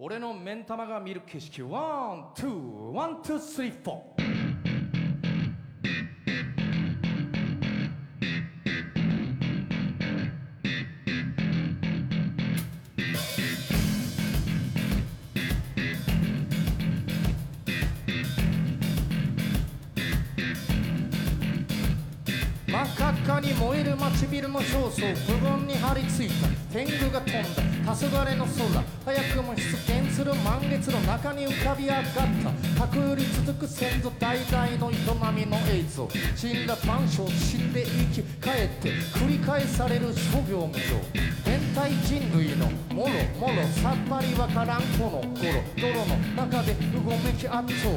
俺の目ん玉が見る景色 One, two, one, two, three, four。に燃える街ビルの表層部分に張り付いた天狗が飛んだ。黄昏の空早くも出現する満月の中に浮かび上がった。隠り続く先祖代々の営みの映像死んだ万象死んで生き返って繰り返される諸行無常。変態人類のもろもろさっぱりわからんこの頃泥の中でうごめき圧倒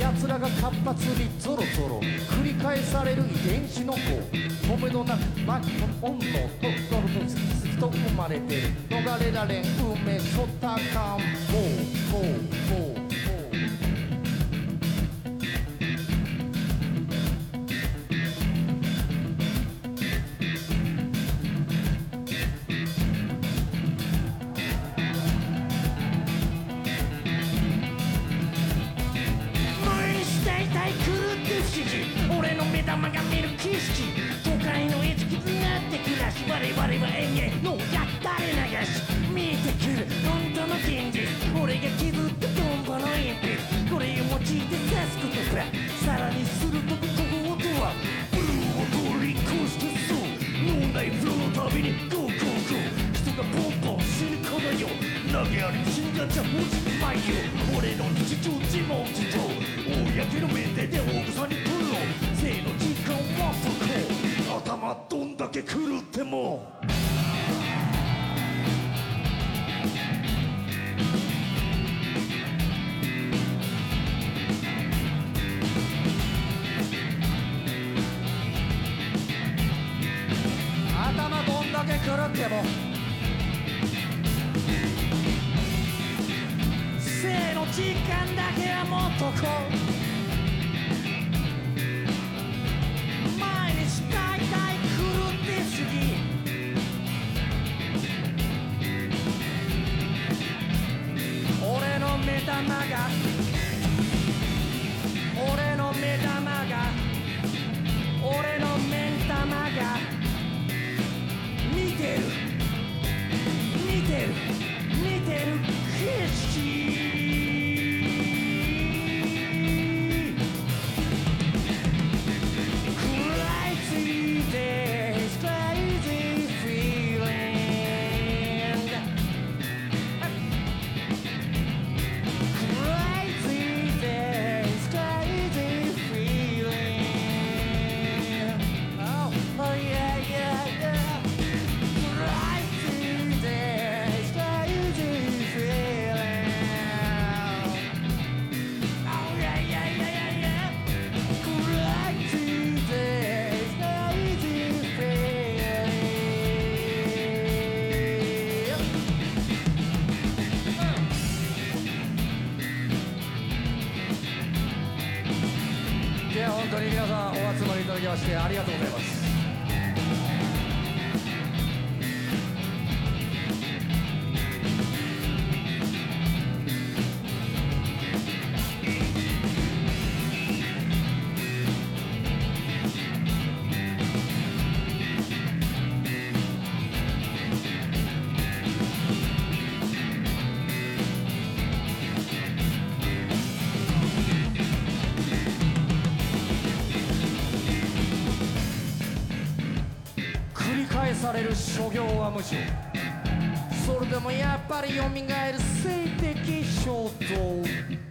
奴らが活発にゾロゾロ繰り返される遺伝子の子止めどなく巻き込む本能とドルと好きと生まれてる。逃れられん運命ショッター感もうこうこう。俺が気づったトンボの鉛筆これを用いて刺すことささらにする。とここ音はブルーを通り越してそう脳内フローの旅にゴーゴーゴー人がポンポン死ぬこの世投げあり死んだじゃ文字まい。よ俺の日常自問自答公の面でで大草にプロ生の時間は不幸頭どんだけ狂っても。んだけ狂っても。生の時間だけはもっとこう。毎日大体狂ってすぎ。俺の目玉がや本当に皆さんお集まりいただきましてありがとうございます。される諸行は無常それでもやっぱり蘇る性的衝動。